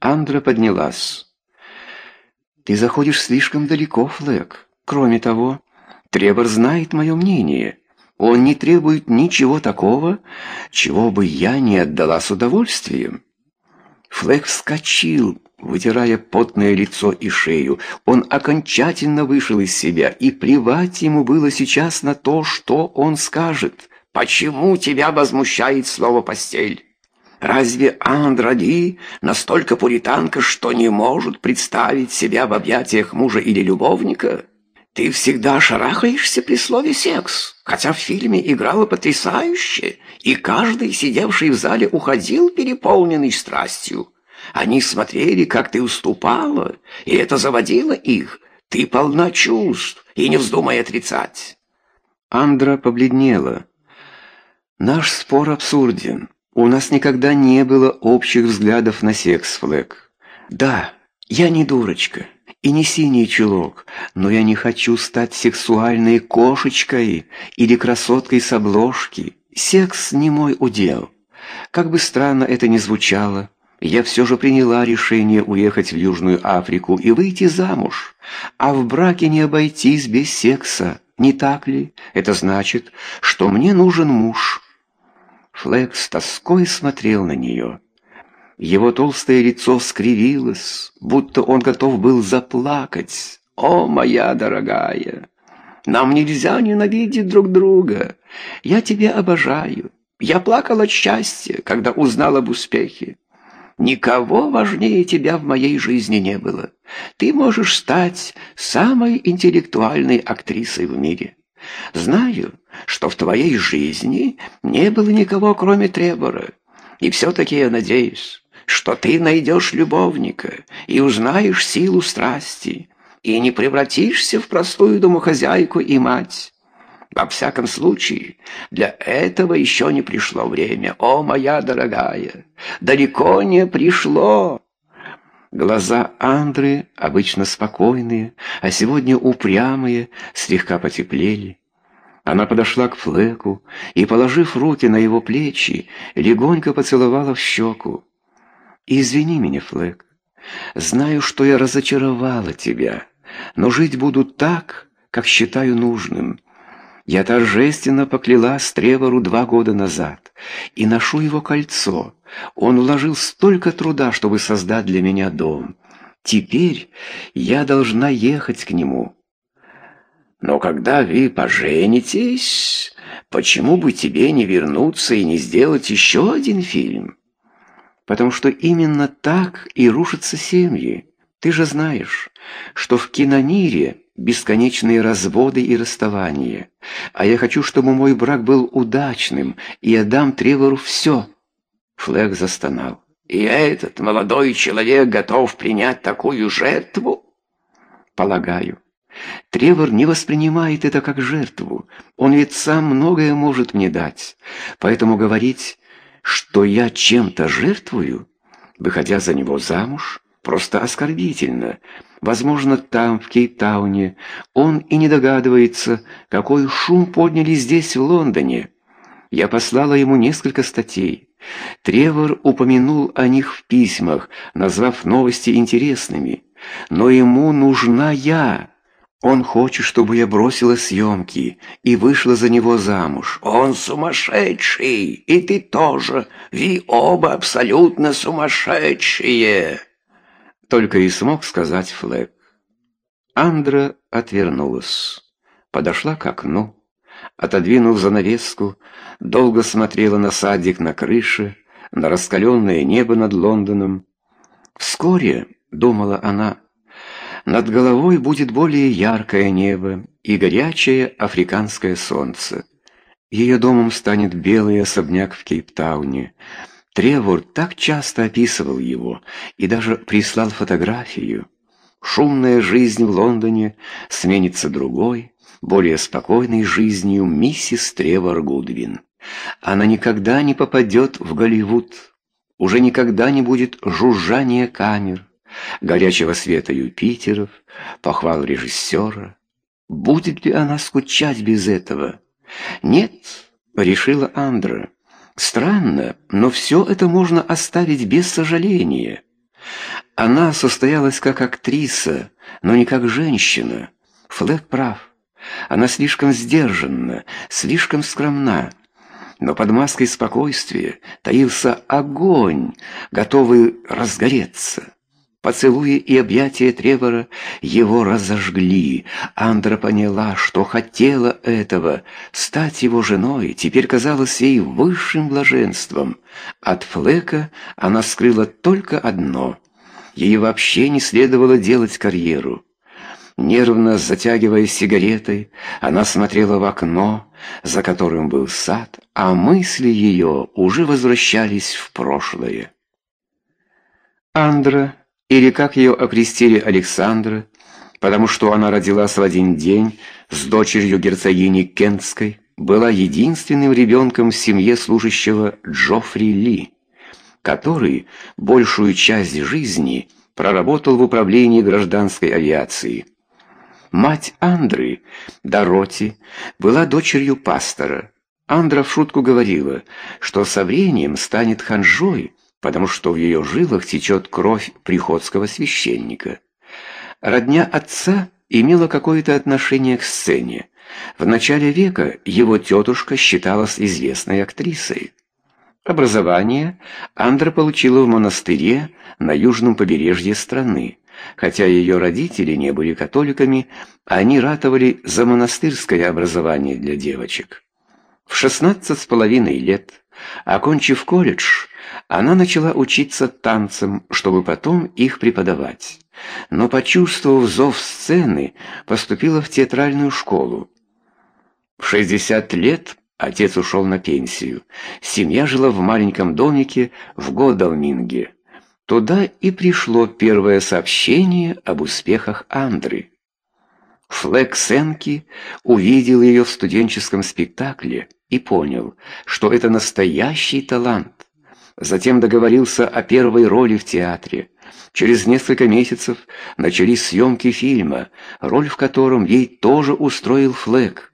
Андра поднялась. «Ты заходишь слишком далеко, Флэк. Кроме того, Тревор знает мое мнение. Он не требует ничего такого, чего бы я не отдала с удовольствием». Флэк вскочил, вытирая потное лицо и шею. Он окончательно вышел из себя, и плевать ему было сейчас на то, что он скажет. «Почему тебя возмущает слово «постель»?» Разве Андради настолько пуританка, что не может представить себя в объятиях мужа или любовника? Ты всегда шарахаешься при слове «секс», хотя в фильме играла потрясающе, и каждый, сидевший в зале, уходил переполненный страстью. Они смотрели, как ты уступала, и это заводило их. Ты полна чувств, и не вздумай отрицать. Андра побледнела. Наш спор абсурден. У нас никогда не было общих взглядов на секс, Флэк. Да, я не дурочка и не синий чулок, но я не хочу стать сексуальной кошечкой или красоткой с обложки. Секс не мой удел. Как бы странно это ни звучало, я все же приняла решение уехать в Южную Африку и выйти замуж. А в браке не обойтись без секса, не так ли? Это значит, что мне нужен муж». Флэк с тоской смотрел на нее. Его толстое лицо скривилось, будто он готов был заплакать. «О, моя дорогая, нам нельзя ненавидеть друг друга. Я тебя обожаю. Я плакала от счастья, когда узнал об успехе. Никого важнее тебя в моей жизни не было. Ты можешь стать самой интеллектуальной актрисой в мире. Знаю, что в твоей жизни не было никого, кроме Требора. И все-таки я надеюсь, что ты найдешь любовника и узнаешь силу страсти, и не превратишься в простую домохозяйку и мать. Во всяком случае, для этого еще не пришло время. О, моя дорогая, далеко не пришло. Глаза Андры, обычно спокойные, а сегодня упрямые, слегка потеплели. Она подошла к Флеку и, положив руки на его плечи, легонько поцеловала в щеку. «Извини меня, Флек. Знаю, что я разочаровала тебя, но жить буду так, как считаю нужным. Я торжественно поклялась Тревору два года назад и ношу его кольцо. Он вложил столько труда, чтобы создать для меня дом. Теперь я должна ехать к нему. Но когда вы поженитесь, почему бы тебе не вернуться и не сделать еще один фильм? Потому что именно так и рушатся семьи. Ты же знаешь, что в киномире бесконечные разводы и расставания. А я хочу, чтобы мой брак был удачным, и я дам Тревору все». Флэг застонал. «И этот молодой человек готов принять такую жертву?» «Полагаю. Тревор не воспринимает это как жертву. Он ведь сам многое может мне дать. Поэтому говорить, что я чем-то жертвую, выходя за него замуж, просто оскорбительно». Возможно, там, в Кейптауне, он и не догадывается, какой шум подняли здесь, в Лондоне. Я послала ему несколько статей. Тревор упомянул о них в письмах, назвав новости интересными. Но ему нужна я. Он хочет, чтобы я бросила съемки и вышла за него замуж. Он сумасшедший, и ты тоже. Вы оба абсолютно сумасшедшие только и смог сказать Флэк. Андра отвернулась, подошла к окну, отодвинув занавеску, долго смотрела на садик на крыше, на раскаленное небо над Лондоном. Вскоре, думала она, над головой будет более яркое небо и горячее африканское солнце. Ее домом станет белый особняк в Кейптауне, Тревор так часто описывал его и даже прислал фотографию. Шумная жизнь в Лондоне сменится другой, более спокойной жизнью миссис Тревор Гудвин. Она никогда не попадет в Голливуд, уже никогда не будет жужжания камер, горячего света Юпитеров, похвал режиссера. Будет ли она скучать без этого? Нет, решила Андра. Странно, но все это можно оставить без сожаления. Она состоялась как актриса, но не как женщина. Флэк прав. Она слишком сдержанна, слишком скромна. Но под маской спокойствия таился огонь, готовый разгореться. Поцелуи и объятия Тревора его разожгли. Андра поняла, что хотела этого. Стать его женой теперь казалось ей высшим блаженством. От Флека она скрыла только одно. Ей вообще не следовало делать карьеру. Нервно затягиваясь сигаретой, она смотрела в окно, за которым был сад, а мысли ее уже возвращались в прошлое. Андра или как ее окрестили Александра, потому что она родилась в один день с дочерью герцогини Кентской, была единственным ребенком в семье служащего Джоффри Ли, который большую часть жизни проработал в управлении гражданской авиации. Мать Андры, Дороти, была дочерью пастора. Андра в шутку говорила, что со временем станет ханжой, потому что в ее жилах течет кровь приходского священника. Родня отца имела какое-то отношение к сцене. В начале века его тетушка считалась известной актрисой. Образование Андра получила в монастыре на южном побережье страны. Хотя ее родители не были католиками, они ратовали за монастырское образование для девочек. В шестнадцать с половиной лет, окончив колледж, она начала учиться танцам, чтобы потом их преподавать. Но, почувствовав зов сцены, поступила в театральную школу. В 60 лет отец ушел на пенсию. Семья жила в маленьком домике в Годалминге. Туда и пришло первое сообщение об успехах Андры. Флэк Сенки увидел ее в студенческом спектакле и понял, что это настоящий талант. Затем договорился о первой роли в театре. Через несколько месяцев начались съемки фильма, роль в котором ей тоже устроил Флэк.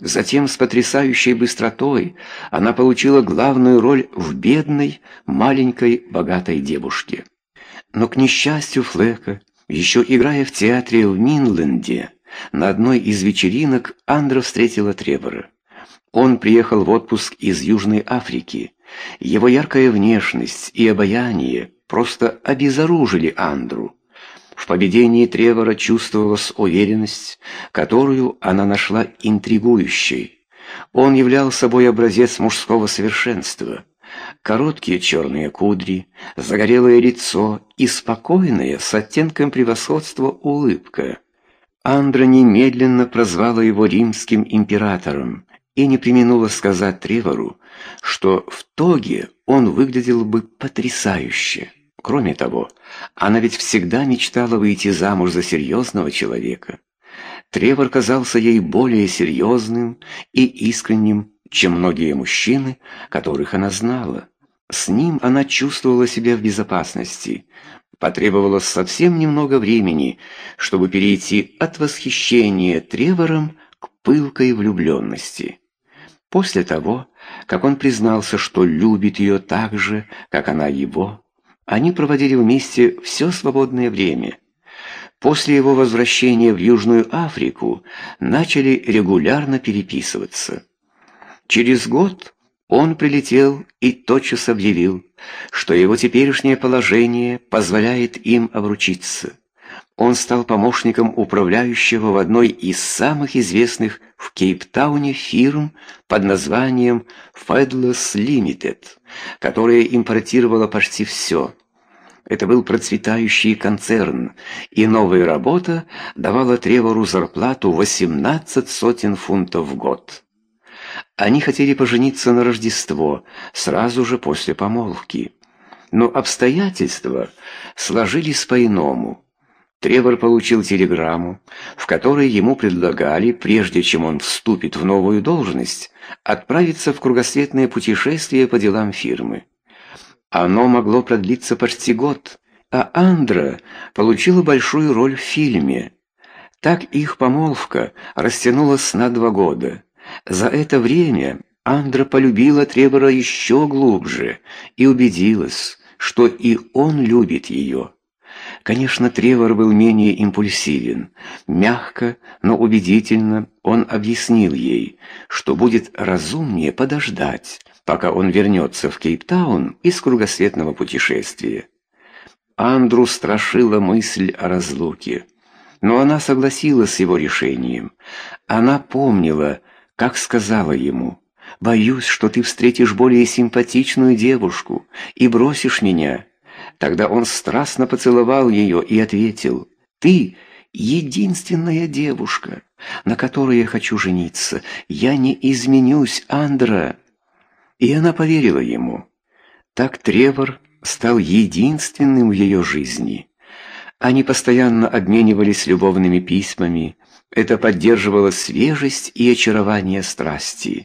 Затем с потрясающей быстротой она получила главную роль в бедной, маленькой, богатой девушке. Но, к несчастью Флэка, еще играя в театре в Минленде, на одной из вечеринок Андра встретила Тревора. Он приехал в отпуск из Южной Африки. Его яркая внешность и обаяние просто обезоружили Андру. В поведении Тревора чувствовалась уверенность, которую она нашла интригующей. Он являл собой образец мужского совершенства. Короткие черные кудри, загорелое лицо и спокойная с оттенком превосходства улыбка. Андра немедленно прозвала его римским императором, и не применула сказать Тревору, что в тоге он выглядел бы потрясающе. Кроме того, она ведь всегда мечтала выйти замуж за серьезного человека. Тревор казался ей более серьезным и искренним, чем многие мужчины, которых она знала. С ним она чувствовала себя в безопасности. Потребовалось совсем немного времени, чтобы перейти от восхищения Тревором к пылкой влюбленности. После того, как он признался, что любит ее так же, как она его, они проводили вместе все свободное время. После его возвращения в Южную Африку начали регулярно переписываться. Через год он прилетел и тотчас объявил, что его теперешнее положение позволяет им обручиться. Он стал помощником управляющего в одной из самых известных в Кейптауне фирм под названием Fedless Limited, которая импортировала почти все. Это был процветающий концерн, и новая работа давала Тревору зарплату 18 сотен фунтов в год. Они хотели пожениться на Рождество, сразу же после помолвки. Но обстоятельства сложились по-иному. Тревор получил телеграмму, в которой ему предлагали, прежде чем он вступит в новую должность, отправиться в кругосветное путешествие по делам фирмы. Оно могло продлиться почти год, а Андра получила большую роль в фильме. Так их помолвка растянулась на два года. За это время Андра полюбила Тревора еще глубже и убедилась, что и он любит ее. Конечно, Тревор был менее импульсивен. Мягко, но убедительно он объяснил ей, что будет разумнее подождать, пока он вернется в Кейптаун из кругосветного путешествия. Андру страшила мысль о разлуке, но она согласилась с его решением. Она помнила, как сказала ему, «Боюсь, что ты встретишь более симпатичную девушку и бросишь меня». Тогда он страстно поцеловал ее и ответил, «Ты единственная девушка, на которой я хочу жениться. Я не изменюсь, Андра». И она поверила ему. Так Тревор стал единственным в ее жизни. Они постоянно обменивались любовными письмами. Это поддерживало свежесть и очарование страсти.